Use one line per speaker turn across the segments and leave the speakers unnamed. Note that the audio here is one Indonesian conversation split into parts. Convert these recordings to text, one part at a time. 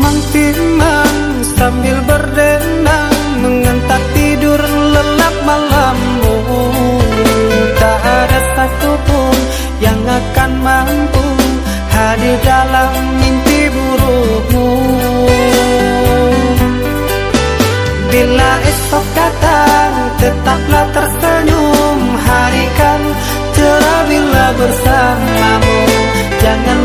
timang-timang sambil berdendang mengentak tidur lelap malammu tak ada satupun yang akan mampu hadir dalam mimpi burukmu. Bila esok datang tetaplah tersenyum hari kan bila bersamamu. Janganlah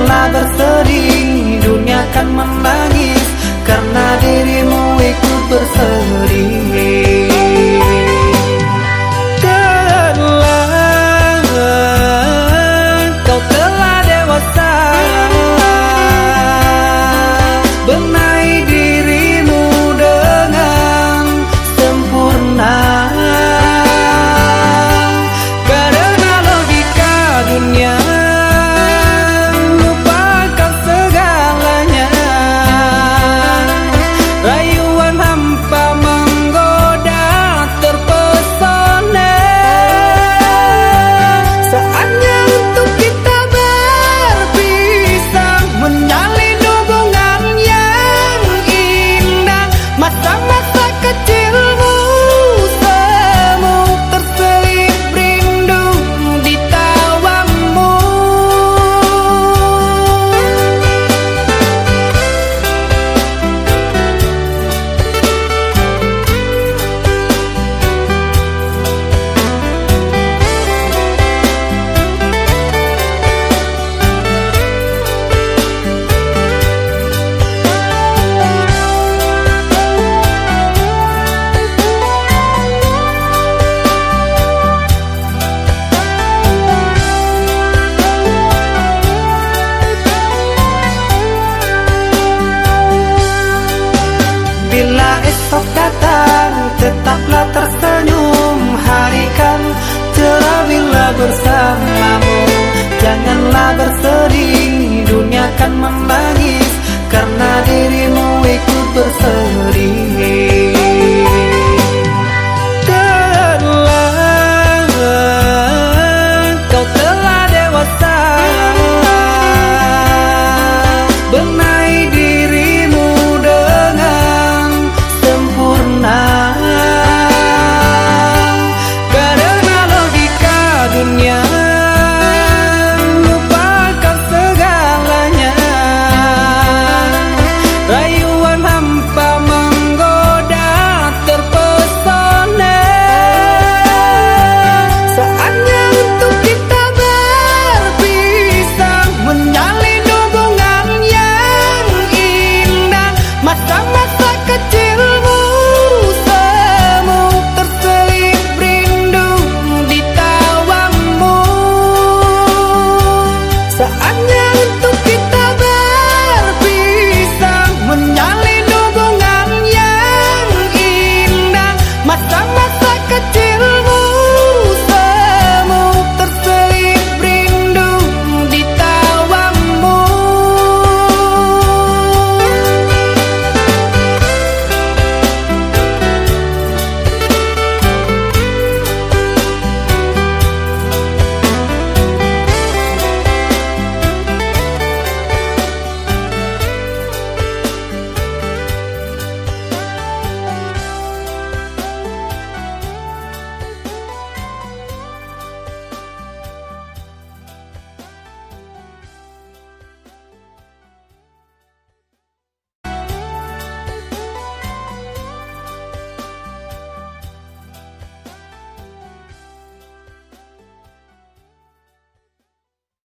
Bersedih dunia kan menangis